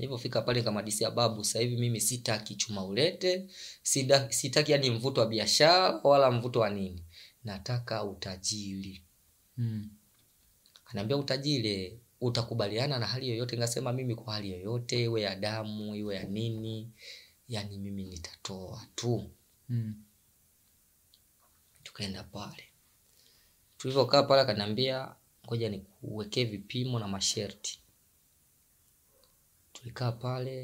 nilipofika pale nikamwadisia babu sasa hivi mimi sitaki chuma ulete sida, sitaki yani mvuto wa biashara wala mvuto wa nini. Nataka utajiri. Mm. anaambia utajiri utakubaliana na hali yoyote? Ngasema mimi kwa hali yoyote iwe ya damu iwe ya nini yani mimi nitatoa tu. Mm. tukaenda pale. Tulivyokaa pale akaniambia ngoja nikuwekee vipimo na masharti tulikaa pale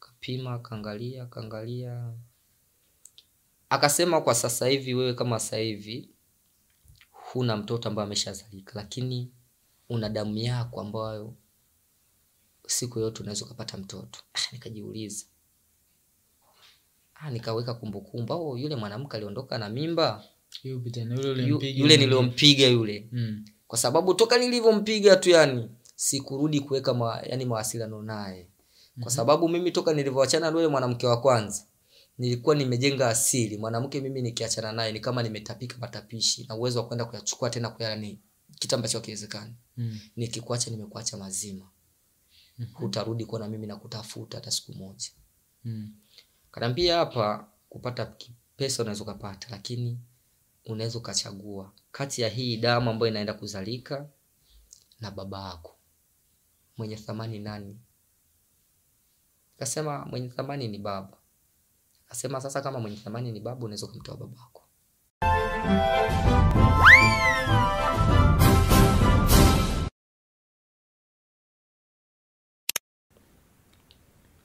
kapima kaangalia kaangalia. Akasema kwa sasa hivi wewe kama sasa hivi huna mtoto ambaye ameshazalika lakini una damu yako ambayo siku yote unaweza ukapata mtoto. Ah, nikajiuliza. Ah, nikaweka kumbukumbu. Au yule mwanamke aliondoka na mimba? Yule, yule Yu, ulimpiga yule yule. Mm. kwa sababu toka nilivyompiga tu yani sikurudi kuweka ma, yani mawasiliano naye. Kwa sababu mimi toka nilivyoachana na yule mwanamke wa kwanza nilikuwa nimejenga asili. Mwanamke mimi nikiachana naye ni kama nimetapika matapishi na uwezo wa kwenda kuyachukua tena kuyala ni kitu ambacho kiwezekani Mm. nikikuacha nimekuacha mazima. Mm-hmm. utarudi kuwa na mimi na kutafuta hata siku moja. Mm. kanaambia hapa kupata pesa unaweza ukapata lakini unaweza ukachagua kati ya hii damu ambayo inaenda kuzalika na baba yako mwenye thamani nani? Kasema mwenye thamani ni baba. Akasema sasa kama mwenye thamani ni baba unaweza ukamtoa babako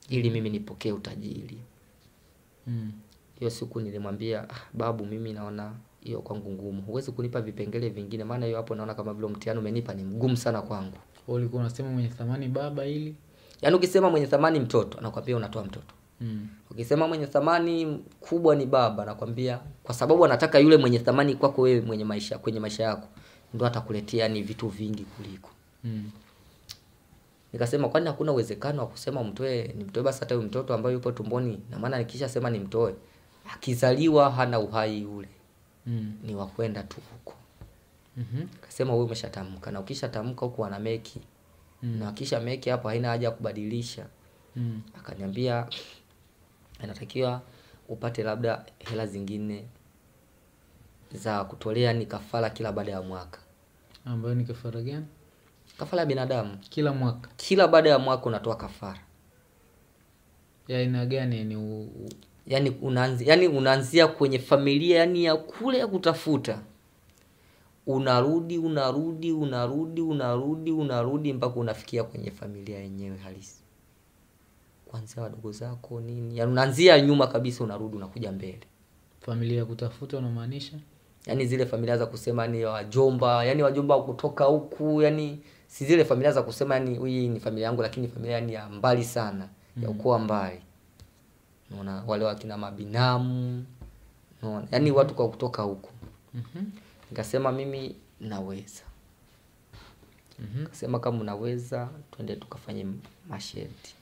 ili mimi nipokee utajiri. Mm. hiyo siku nilimwambia ah, babu mimi naona hiyo kwangu ngumu. Huwezi kunipa vipengele vingine maana hiyo hapo naona kama vile mtihani umenipa ni mgumu sana kwangu. Kwa ulikuwa unasema mwenye thamani baba ili yaani ukisema mwenye thamani mtoto anakwambia unatoa mtoto mm. ukisema mwenye thamani kubwa ni baba nakwambia kwa sababu anataka yule mwenye thamani kwako wewe mwenye maisha kwenye maisha yako ndo atakuletea ni vitu vingi kuliko Mm. nikasema kwani hakuna uwezekano wa kusema mtoe nimtoe basi hata mtoto ambaye yupo tumboni na maana nikisha sema nimtoe akizaliwa hana uhai ule Mm. ni wa kwenda tu huko Mhm. akasema wewe umeshatamka na ukishatamka huku ana meki Mm. na akisha meki hapo haina haja ya kubadilisha. Mm. akaniambia anatakiwa upate labda hela zingine za kutolea ni kafara kila baada ya mwaka. Ambayo ni kafara gani? Kafara ya binadamu. Kila mwaka. Kila baada ya mwaka unatoa kafara. Ya aina gani? Yani u, yani unaanzia, yani unaanzia kwenye familia yani ya kule ya kutafuta unarudi unarudi unarudi unarudi unarudi mpaka unafikia kwenye familia yenyewe halisi. Kwanzia wadogo zako nini? Yani unaanzia nyuma kabisa unarudi unakuja mbele. Familia ya kutafuta unamaanisha? Yani zile familia za kusema ni wajomba yani wajomba wa kutoka huku yani si zile familia za kusema yani hii ni familia yangu lakini familia yani ya mbali sana mm. ya ukoo mbali. Unaona wale wakina mabinamu unaona yani watu kwa kutoka huku. Mhm. Nikasema mimi naweza Mhm. Kasema kama unaweza twende tukafanye masheti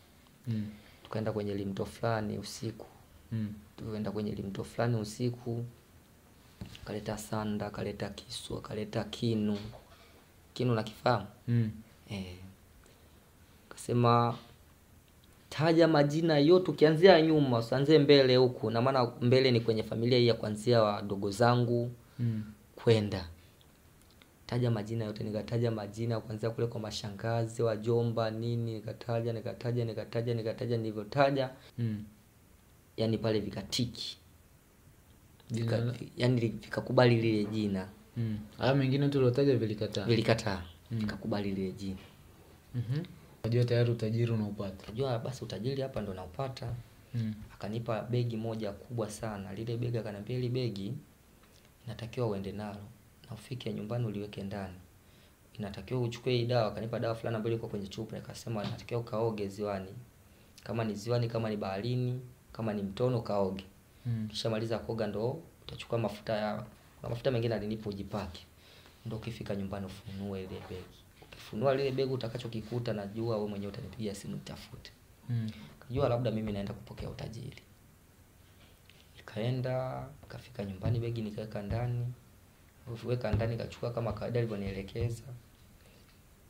Mm. tukaenda kwenye limto fulani usiku Mm. tukaenda kwenye limto fulani usiku kaleta sanda kaleta kisu kaleta kinu kinu nakifahamu Mm. eh. kasema taja majina yote ukianzia nyuma usianzie mbele huku na maana mbele ni kwenye familia hii ya kuanzia wadogo zangu Mm. Kwenda. Taja majina yote nikataja majina kuanzia kule kwa mashangazi wajomba nini nikataja nikataja nikataja nikataja nilivyotaja. Mm. yani pale vikatiki. Jina Vika, la- yani vikakubali lile jina. Mm. haya mengine tuliotaja vilikataa? Vilikataa. Vikakubali lile jina. Mhm. unajua tayari utajiri unaupata. Unajua basi utajiri hapa ndo naupata. Mm. akanipa begi moja kubwa sana. Lile begi akaniambia hili begi inatakiwa uende nalo na ufike nyumbani uliweke ndani. Inatakiwa uchukue hii dawa kanipa dawa fulani ambayo iko kwenye chupa nikasema inatakiwa ukaoge ziwani. Kama ni ziwani kama ni baharini kama ni mtono kaoge Mm. kisha maliza kuoga ndo utachukua mafuta ya na mafuta mengine alinipa ujipake. Ndo ukifika nyumbani ufunue ile begi. Ukifunua lile begi utakachokikuta najua wewe mwenyewe utanipigia simu nitafute. Mm. kajua labda mimi naenda kupokea utajiri nikaenda kafika nyumbani begi nikaweka ndani. Weka ndani kachukua kama kawaida alivyonielekeza.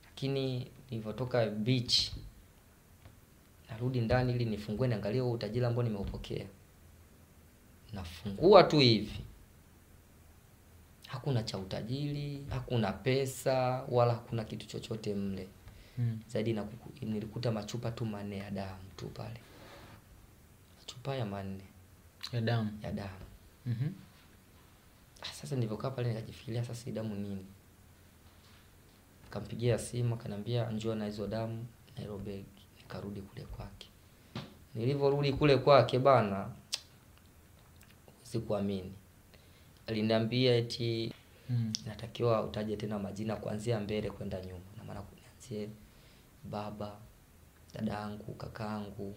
Lakini nilivyotoka beach narudi ndani ili nifungue niangalie huo utajiri ambao nimeupokea. Nafungua tu hivi. Hakuna cha utajiri hakuna pesa wala hakuna kitu chochote mle. Mm. zaidi na kuku- nilikuta machupa tu manne ya damu tu pale. Machupa ya manne ya damu. Ya damu. Mhm. Ah, sasa nilivyokaa pale nikajifikiria sasa hii damu nini? Nikampigia simu akaniambia njoo na hizo damu Nairobi nikarudi kule kwake. Nilivyorudi kule kwake bana sikuamini. Aliniambia eti Mm. natakiwa utaje tena majina kuanzia mbele kwenda nyuma. Na maana kuanzie baba dadangu kakaangu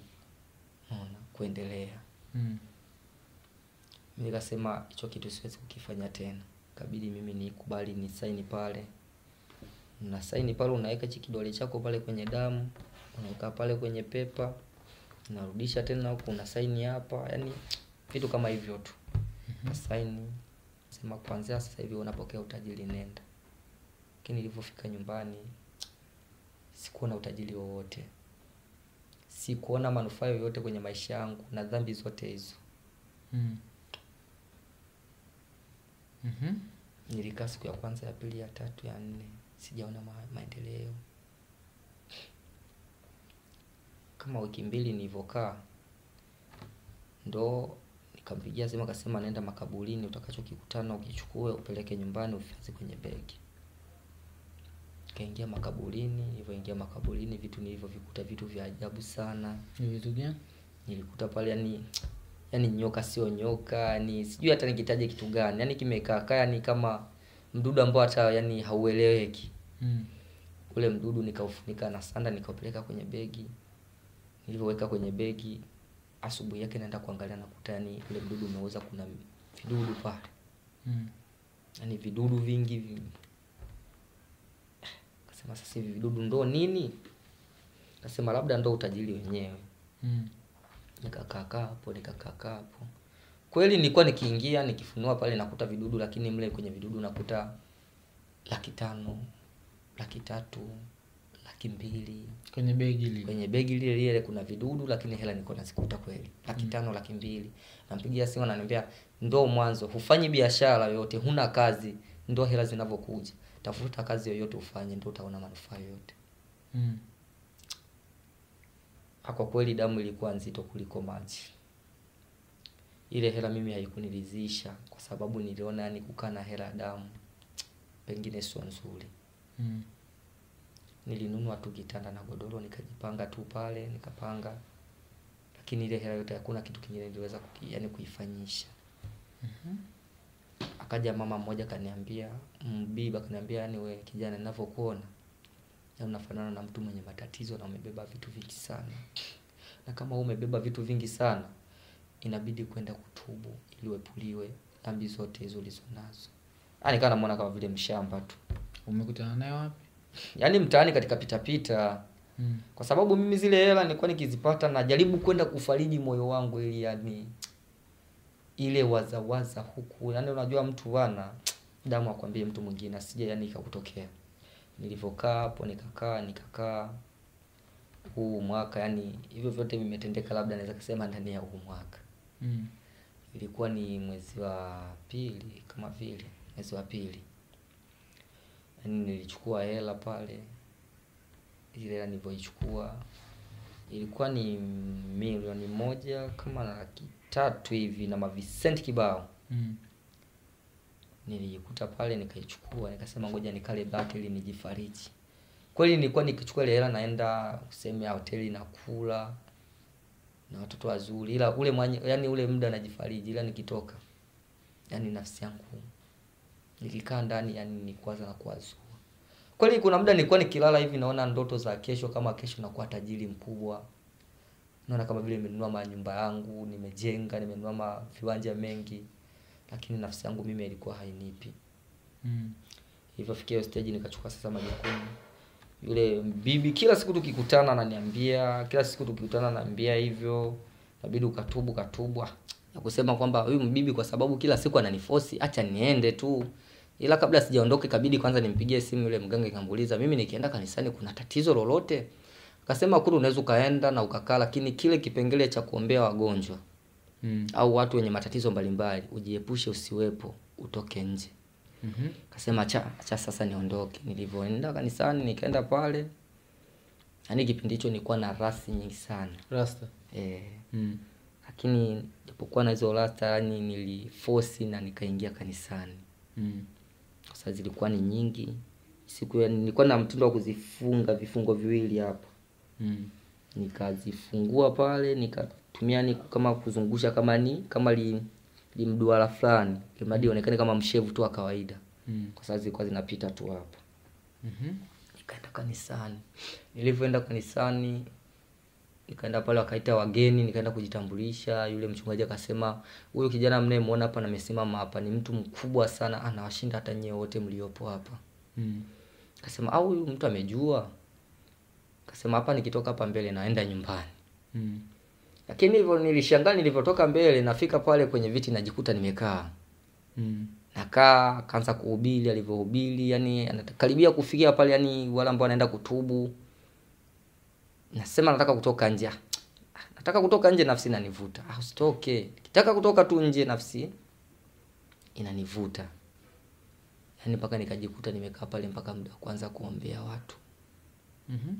unaona kuendelea. Mm. Nikasema hicho kitu siwezi kukifanya tena. Kabidi mimi nikubali ni saini pale. Na saini pale unaweka hichi kidole chako pale kwenye damu unaweka pale kwenye pepa narudisha tena huku una saini hapa. Yani vitu kama hivyo tu. Mm-hmm. saini sema kuanzia sasa hivi unapokea utajiri nenda. Lakini nilipofika nyumbani sikuona utajiri wowote. Sikuona manufaa yoyote kwenye maisha yangu na dhambi zote hizo. Mm. Mhm. nilikaa siku ya kwanza ya pili ya tatu ya nne. Sijaona ma maendeleo. Kama wiki mbili nilivyokaa ndo nikampigia simu akasema naenda makaburini utakachokikutana ukichukue upeleke nyumbani uhifadhi kwenye begi. Kaingia makaburini nilivyoingia makaburini vitu nilivyovikuta vitu vya ajabu sana. Ni vitu gani? Nilikuta pale yani yani nyoka sio nyoka yani sijui hata nikitaje kitu gani. Yani kimekaa kaa yani kama mdudu ambao hata yani haueleweki. Mm. ule mdudu nikaufunika na sanda nikaupeleka kwenye begi. Nilivyoweka kwenye begi asubuhi yake naenda kuangalia nakuta yani ule mdudu umeweza kuna vidudu pale. Mm. yani vidudu vingi vi... kasema sasa hivi vidudu ndo nini? Kasema labda ndo utajiri wenyewe. Mm. Nikakaakaa hapo nikakaakaa hapo. Kweli nilikuwa nikiingia nikifunua pale nakuta vidudu lakini mle kwenye vidudu nakuta laki tano laki tatu laki mbili. Kwenye begi lile. Kwenye begi lile lile kuna vidudu lakini hela nilikuwa nazikuta kweli. Laki tano laki mbili. Nampigia simu ananiambia ndo mwanzo hufanyi biashara yoyote huna kazi ndo hela zinavyokuja. Tafuta kazi yoyote ufanye ndo utaona manufaa yoyote. Mm. Ah, kwa kweli damu ilikuwa nzito kuliko maji. Ile hela mimi haikuniridhisha kwa sababu niliona yani kukaa na hela ya damu pengine sio nzuri. Mm. nilinunua tu kitanda na godoro nikajipanga tu pale nikapanga. Lakini ile hela yote hakuna kitu kingine niliweza yani kuifanyisha. Akaja mama mmoja kaniambia mbiba kaniambia yani we kijana ninavyokuona yani unafanana na mtu mwenye matatizo na umebeba vitu vingi sana. Na kama wewe umebeba vitu vingi sana inabidi kwenda kutubu ili uepuliwe dhambi zote hizo ulizonazo yani kana namwona kama vile mshamba tu. Umekutana naye wapi? Yaani mtaani katika pitapita mm. kwa sababu mimi zile hela nilikuwa nikizipata najaribu kwenda kufariji moyo wangu ili yani ile wazawaza huku. Yani unajua mtu wana damu akwambie mtu mwingine asije yani ikakutokea nilivyokaa hapo nikakaa nikakaa. Huu mwaka yani hivyo vyote vimetendeka labda naweza kusema ndani ya huu mwaka. Mm. ilikuwa ni mwezi wa pili kama vile mwezi wa pili. Yani nilichukua hela pale ile hela nilivyoichukua. Ilikuwa ni milioni moja kama na laki tatu hivi na mavisenti kibao. Mm. Nilijikuta pale nikaichukua nikasema ngoja nikale baki ili nijifariji. Kweli nilikuwa nikichukua ile hela naenda ya hoteli na kula na watoto wazuri ila ule mwanya, yani ule muda najifariji ila nikitoka yani nafsi yangu nikikaa ndani yani nikwaza na kuwazua. Kweli kuna muda nilikuwa nikilala hivi naona ndoto za kesho kama kesho nakuwa tajiri mkubwa. Naona kama vile nimenunua manyumba yangu nimejenga nimenunua maviwanja mengi lakini nafsi yangu mimi ilikuwa hainipi. Mm. hivyo fikia hiyo stage nikachukua sasa majukumu. Yule bibi kila siku tukikutana ananiambia kila siku tukikutana ananiambia hivyo. Inabidi ukatubu katubu na kusema kwamba huyu mbibi kwa sababu kila siku ananifosi acha niende tu. Ila kabla sijaondoka ikabidi kwanza nimpigie simu yule mganga ikamuuliza mimi nikienda kanisani kuna tatizo lolote? Akasema kule unaweza ukaenda na ukakaa lakini kile kipengele cha kuombea wagonjwa Mm. au watu wenye matatizo mbalimbali ujiepushe usiwepo utoke nje Mhm. kasema cha cha sasa niondoke nilivyoenda kanisani nikaenda pale yaani kipindi hicho nilikuwa na rasi nyingi sana Rasta. e, Mm. lakini japokuwa na hizo rasta yani nilifosi na nikaingia kanisani Mm. sasa zilikuwa ni nyingi siku nilikuwa na mtindo wa kuzifunga vifungo viwili hapa Mm. nikazifungua pale nikatumia ni kama kuzungusha kama ni kama li, limduara fulani. Limradi ionekane kama mshevu tu wa kawaida. Mm. kwa sababu zilikuwa zinapita tu hapa Mhm. nikaenda kanisani. Nilivyoenda kanisani nikaenda pale wakaita wageni nikaenda kujitambulisha. Yule mchungaji akasema huyu kijana mnayemwona hapa namesimama hapa ni mtu mkubwa sana anawashinda hata nyewe wote mliopo hapa. Mm. kasema au huyu mtu amejua. Kasema hapa nikitoka hapa mbele naenda nyumbani. Mm. Lakini hivyo nilishangaa nilivyotoka mbele nafika pale kwenye viti najikuta nimekaa. Mm. nakaa akaanza kuhubiri alivyohubiri yani anakaribia kufikia pale yani wale ambao wanaenda kutubu. Nasema nataka kutoka nje. Ah, nataka kutoka nje nafsi inanivuta. Ah, usitoke. Kitaka kutoka tu nje nafsi inanivuta. Yani mpaka nikajikuta nimekaa pale mpaka muda kuanza kwanza kuombea watu. Mhm.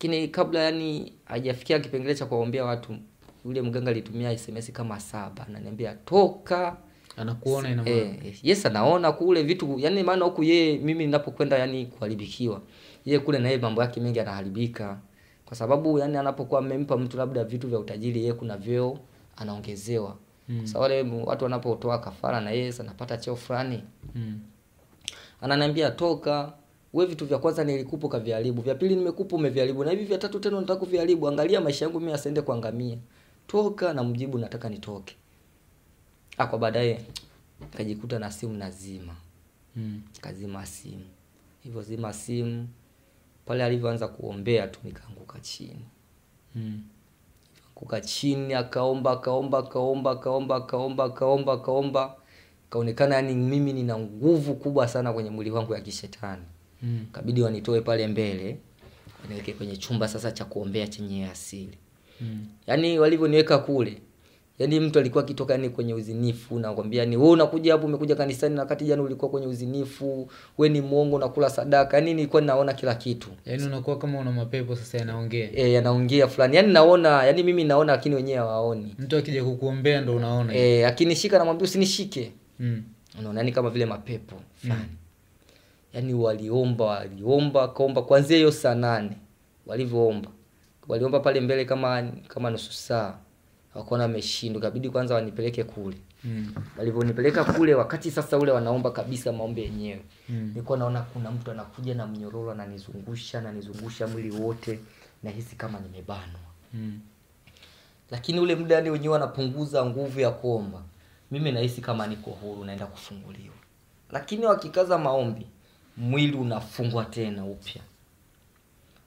Lakini kabla yani hajafikia kipengele cha kuwaombea watu yule mganga alitumia sms kama saba. Ananiambia toka. Anakuona ina maana. Eh, yes anaona kule vitu yani maana huku yeye mimi ninapokwenda yani kuharibikiwa yeye kule na yeye mambo yake mengi anaharibika kwa sababu yani anapokuwa amempa mtu labda vitu vya utajiri yeye kuna vyeo anaongezewa. Mm. sasa wale watu wanapotoa kafara na yeye anapata cheo fulani. Mm. ananiambia toka we vitu vya kwanza nilikupa ukaviharibu. Vya pili nimekupa umeviharibu. Na hivi vya tatu tena nataka kuviharibu. Angalia maisha yangu mimi asiende kuangamia toka na mjibu nataka nitoke. Ah kwa baadaye kajikuta na simu nazima Mm. kazima simu. Hivyo zima simu pale alivyoanza kuombea tu nikaanguka chini. Mm. kuka chini akaomba akaomba akaomba akaomba akaomba akaomba akaomba. Kaonekana yani mimi nina nguvu kubwa sana kwenye mwili wangu ya kishetani Mm. kabidi wanitoe pale mbele waniweke kwenye chumba sasa cha kuombea chenye asili Mm. yaani walivyoniweka kule yaani mtu alikuwa akitoka yani kwenye uzinifu nakwambia ni wewe unakuja hapo umekuja kanisani na wakati jana ulikuwa kwenye uzinifu we ni mwongo unakula sadaka yaani nilikuwa naona kila kitu Yaani unakuwa kama una mapepo sasa yanaongea. e, yanaongea fulani yaani naona yaani mimi naona lakini wenyewe hawaoni Mtu akija kukuombea ndo unaona. e, akinishika namwambia usinishike Mm. unaona yani kama vile mapepo fulani yaani waliomba waliomba kaomba kwanzia hiyo saa nane walivyoomba. Waliomba pale mbele kama kama nusu saa. Wakaona wameshindwa ikabidi kwanza wanipeleke kule. Mm. walivyonipeleka kule wakati sasa ule wanaomba kabisa maombi yenyewe. Mm. nilikuwa naona kuna mtu anakuja na mnyororo ananizungusha ananizungusha mwili wote nahisi kama nimebanwa. Mm. lakini ule muda yani wenyewe wanapunguza nguvu ya kuomba. Mimi nahisi kama niko huru naenda kufunguliwa. Lakini wakikaza maombi mwili unafungwa tena upya.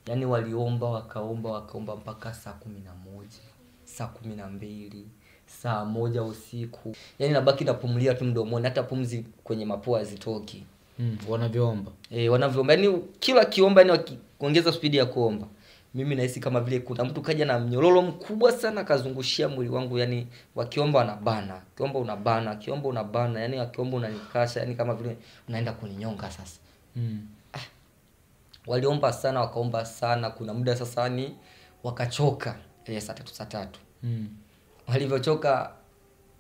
Yaani waliomba wakaomba wakaomba mpaka saa kumi na moja saa kumi na mbili saa moja usiku. Yaani nabaki napumulia tu mdomoni hata pumzi kwenye mapua hazitoki. Mm. Wanavyoomba. e, wanavyoomba. Yaani kila kiomba yani wakiongeza spidi ya kuomba mimi nahisi kama vile kuna mtu kaja na mnyororo mkubwa sana akazungushia mwili wangu. Yani wakiomba wanabana akiomba unabana akiomba unabana yani akiomba unanikasha yani kama vile unaenda kuninyonga sasa Mm. waliomba sana wakaomba sana kuna muda sasa ni wakachoka ile saa tatu saa tatu Mm. walivyochoka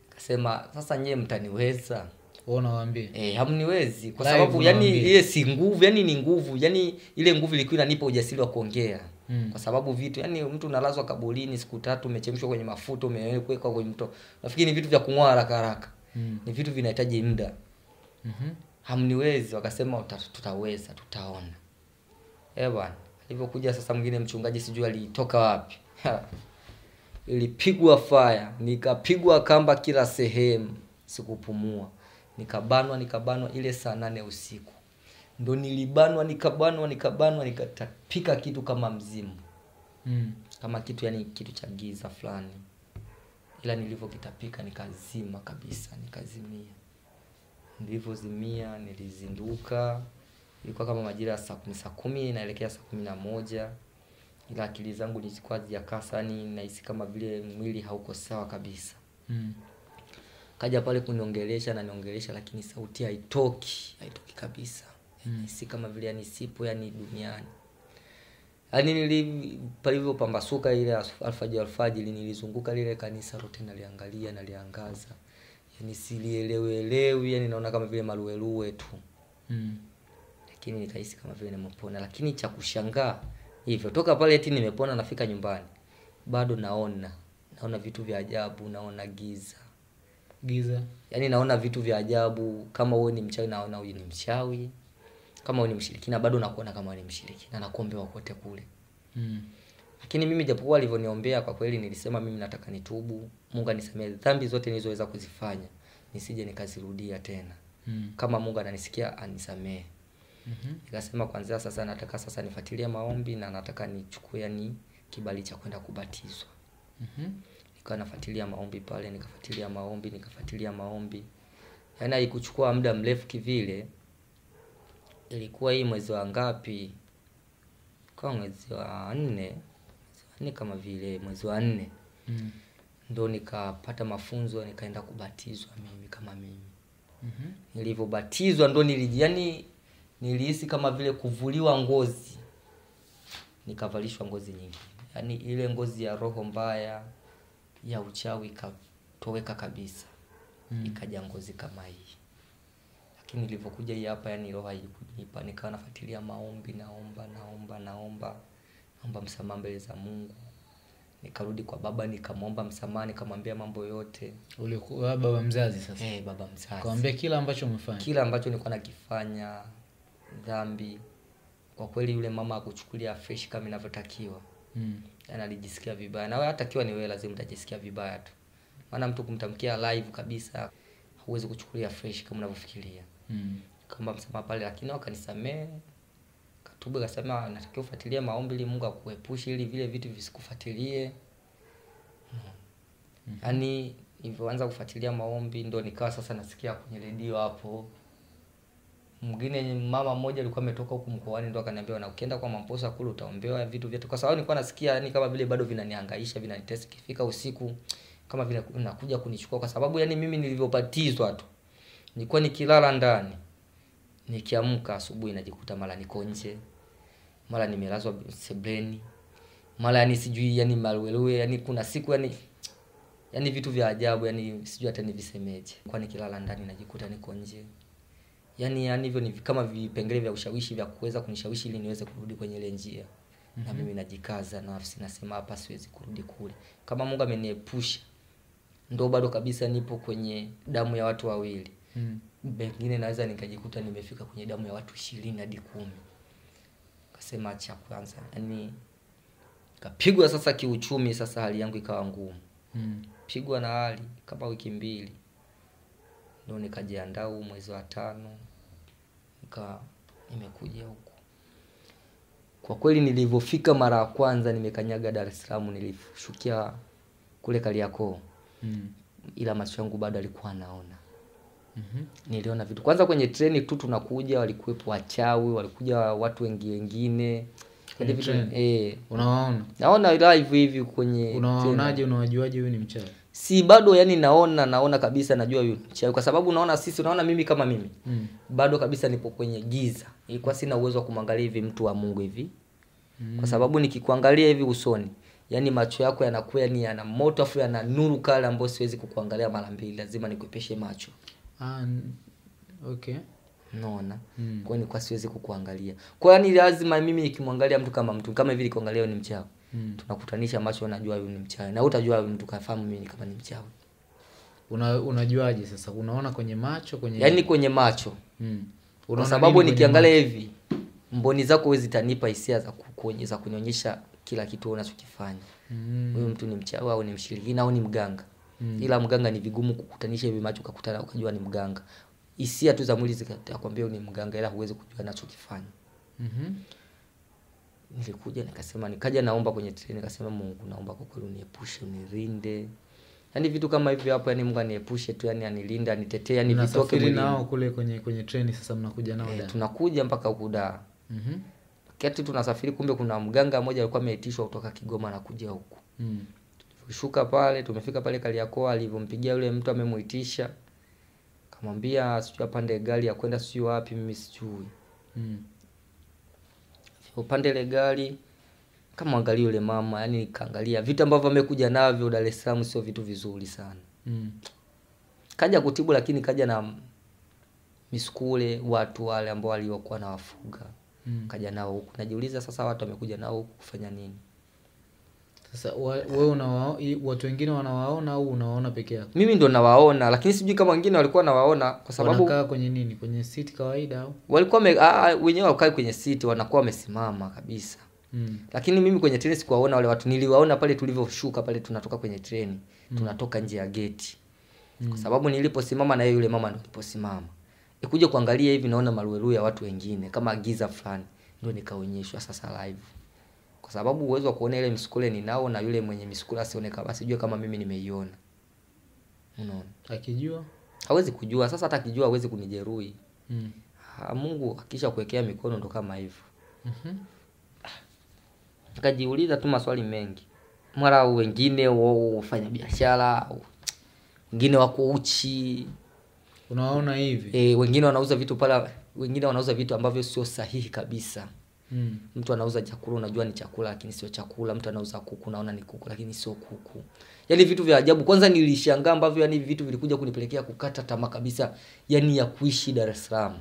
kasema sasa nyie mtaniweza unawaambia. E, hamniwezi kwa Live sababu yani ile si nguvu yani ni nguvu yani ile nguvu ilikuwa inanipa ujasiri wa kuongea Mm. kwa sababu vitu yani mtu unalazwa kaburini siku tatu umechemshwa kwenye mafuta umewekwa kwenye mto nafikiri ni vitu vya kung'oa haraka haraka Mm. ni vitu vinahitaji muda Mhm. Hamniwezi wakasema tutaweza tutaona. Eh bwana. Alivyokuja sasa mwingine mchungaji sijui alitoka wapi. Ilipigwa faya nikapigwa kamba kila sehemu sikupumua. Nikabanwa nikabanwa ile saa nane usiku. Ndo nilibanwa nikabanwa nikabanwa nikatapika kitu kama mzimu. Mm. kama kitu yani kitu cha giza fulani. Ila nilivyokitapika nikazima kabisa nikazimia nilivyozimia nilizinduka. Ilikuwa kama majira ya saa kumi saa kumi naelekea saa kumi na moja. Ila akili zangu nilikuwa hazijakaa sana yani nahisi kama vile mwili hauko sawa kabisa. Mm. kaja pale kuniongelesha na niongelesha lakini sauti haitoki haitoki kabisa. Mm. si kama vile yani sipo yani duniani. Yaani nili palivyopambasuka ile alfajiri alfajiri nilizunguka lile kanisa lote naliangalia naliangaza yani silielewelewi yani naona kama vile maluelue tu. Mm. lakini nikahisi kama vile nimepona. Lakini cha kushangaa hivyo. Toka pale eti nimepona nafika nyumbani. Bado naona. Naona vitu vya ajabu naona giza. Giza? Yani naona vitu vya ajabu. Kama wewe ni mchawi naona huyu ni mchawi. Kama wewe ni mshirikina bado nakuona kama wewe ni mshirikina. Nakuombewa kote kule. Mm. Lakini mimi japokuwa alivyoniombea kwa kweli nilisema mimi nataka nitubu mungu anisamee dhambi zote nilizoweza kuzifanya nisije nikazirudia tena. Mm. kama mungu ananisikia anisamehe. Mhm. nikasema kwanzia sasa nataka sasa nifuatilie maombi na nataka nichukue yani kibali cha kwenda kubatizwa. Mhm. nikawa nafuatilia maombi pale nikafuatilia maombi nikafuatilia maombi. Yaani haikuchukua muda mrefu kivile. Ilikuwa hii mwezi wa ngapi? Kwa mwezi wa nne nne kama vile mwezi wa nne. Mm. ndo nikapata mafunzo nikaenda kubatizwa mimi kama mimi. Mm-hmm. nilivyobatizwa ndo niliji yani nilihisi kama vile kuvuliwa ngozi. Nikavalishwa ngozi nyingine yaani ile ngozi ya roho mbaya ya uchawi ikatoweka kabisa. Mm. ikaja ngozi kama hii. Lakini nilivyokuja hii hapa yani roho haikunipa. Nikawa nafuatilia maombi naomba naomba naomba naomba msamaha mbele za mungu. Nikarudi kwa baba nikamwomba msamaha nikamwambia mambo yote. Ulikuwa baba mzazi sasa? Hey, baba mzazi. Kawambia kila ambacho umefanya. Kila ambacho nilikuwa nakifanya dhambi kwa kweli yule mama akuchukulia fresh kama inavyotakiwa. Mm. yani alijisikia vibaya. Na wewe hata kiwa ni wewe lazima utajisikia vibaya tu. Maana mtu kumtamkia live kabisa huwezi kuchukulia fresh kama unavyofikiria. Mm. kamba msamaha pale lakini wakanisamehe katubu kasema natakiwa ufuatilie maombi ili mungu akuepushe ili vile vitu visikufuatilie. Mm. yaani nilivyoanza kufuatilia maombi ndo nikawa sasa nasikia kwenye redio hapo. Mwingine mama mmoja alikuwa ametoka huku mkoani ndo akaniambia na ukienda kwa mamposa kule utaombewa vitu vyote. Kwa sababu nilikuwa nasikia yani kama vile bado vinanihangaisha vinanitesa ikifika usiku kama vile nakuja kunichukua. Kwa sababu yani mimi nilivyobatizwa tu nilikuwa nikilala ndani nikiamka asubuhi najikuta mara niko nje mara nimelazwa sebleni mara yani sijui yani maluelue yani kuna siku yani yani vitu vya ajabu yani sijui hata nivisemeje. Kwa nikilala ndani najikuta niko nje. Yani yani hivyo ni kama vipengele vya ushawishi vya kuweza kunishawishi ili niweze kurudi kwenye ile njia. Mm-hmm. na mimi najikaza nafsi nasema hapa siwezi kurudi kule. Kama mungu ameniepusha ndo bado kabisa nipo kwenye damu ya watu wawili. Mm. Pengine naweza nikajikuta nimefika kwenye damu ya watu ishirini hadi kumi. Kasema cha kwanza. Yani kapigwa sasa kiuchumi sasa hali yangu ikawa ngumu. Mm. pigwa na hali kama wiki mbili. Ndio nikajiandaa huu mwezi wa tano nika nimekuja huku. Kwa kweli nilivyofika mara ya kwanza nimekanyaga dar es salaam nilishukia kule Kariakoo. Mm. ila macho yangu bado alikuwa anaona Mhm. niliona vitu. Kwanza kwenye treni tu tunakuja walikuwepo wachawi walikuja watu wengi wengine. Kwenye vitu- eh, unawaona? Naona live hivi kwenye unawaonaje unawajuaje huyu ni mchawi? Si bado yani naona naona kabisa najua huyu mchawi. Kwa sababu naona sisi unaona mimi kama mimi. Mm. bado kabisa nipo kwenye giza. Ilikuwa sina uwezo wa kumwangalia hivi mtu wa mungu hivi. Mm. kwa sababu nikikuangalia hivi usoni yani macho yako yanakuwa ni yana moto afu yana nuru kale ambayo siwezi kukuangalia mara mbili. Lazima nikuepeshe macho okay. Naona Mm. nilikuwa siwezi kukuangalia. Kwa hiyo ni lazima mimi nikimwangalia mtu kama mtu kama hivi nikiangalia ni mchawi. Mm. tunakutanisha macho najua huyu ni mchawi. Na utajua huyu mtu kafahamu mimi kama ni mchawi. Una, unajuaje sasa? Unaona kwenye macho kwenye yaani kwenye macho. Mm. kwa sababu nikiangalia hivi mboni zako huwezi zitanipa hisia za kukuonye- za kunionyesha kila kitu unachokifanya. Huyu Mm. mtu ni mchawi au ni mshirikina au ni mganga Mm. ila mganga ni vigumu kukutanisha hivi macho ukakutana ukajua ni mganga hisia tu za mwili zikakwambia ni mganga ila huwezi kujua anachokifanya Mhm. nilikuja nikasema nikaja naomba kwenye treni nikasema mungu naomba kwa kweli uniepushe unirinde yaani vitu kama hivyo hapo yani mungu aniepushe tu yani anilinde anitetee yani vitoke nao kule kwenye kwenye treni sasa mnakuja nao e, tunakuja mpaka huku daa Mhm. kati tunasafiri kumbe kuna mganga mmoja alikuwa ameitishwa kutoka kigoma na kuja huku Mm. Shuka pale tumefika pale kaliakoa alivyompigia yule mtu amemuitisha kamwambia sijui apande gari ya kwenda sijui wapi mimi sijui Mm. upande ile gari kama angalia yule mama yani kaangalia vitu ambavyo amekuja navyo dar es salaam sio vitu vizuri sana Mm. kaja kutibu lakini kaja na misukule watu wale ambao waliokuwa na wafuga Mm. kaja nao huku najiuliza sasa watu wamekuja nao huku kufanya nini Sasa wewe unawao i- watu wengine wanawaona au unawaona peke yako? mimi ndo nawaona lakini sijui kama wengine walikuwa nawaona kwa sababu Wanakaa kwenye nini? Kwenye seat kawaida au? walikuwa wame- a, wenyewe wakai kwenye siti wanakuwa wamesimama kabisa Mm. lakini mimi kwenye treni sikuwaona wale watu niliwaona pale tulivyoshuka pale tunatoka kwenye treni tunatoka nje ya geti kwa sababu niliposimama na yeye yule mama ndo aliposimama ikuja kuangalia hivi naona maruerue ya watu wengine kama giza fulani ndio nikaonyeshwa sasa live kwa sababu uwezo wa kuona ile misukule ninao na yule mwenye misukule asioneka asijue kama mimi nimeiona unaona Akijua? hawezi kujua sasa hata akijua hawezi kunijeruhi Mm. Ha, mungu akisha kuwekea mikono ndo kama hivyo Mhm. nikajiuliza tu maswali mengi mara wengine wa- wafanya biashara wengine wako uchi unaona hivi? e, wengine wanauza vitu pala wengine wanauza vitu ambavyo sio sahihi kabisa Mm. mtu anauza chakula unajua ni chakula lakini sio chakula. Mtu anauza kuku naona ni kuku lakini sio kuku. Yaani vitu vya ajabu. Kwanza nilishangaa ambavyo yani vitu vilikuja kunipelekea kukata tamaa kabisa yani ya kuishi dar es salaam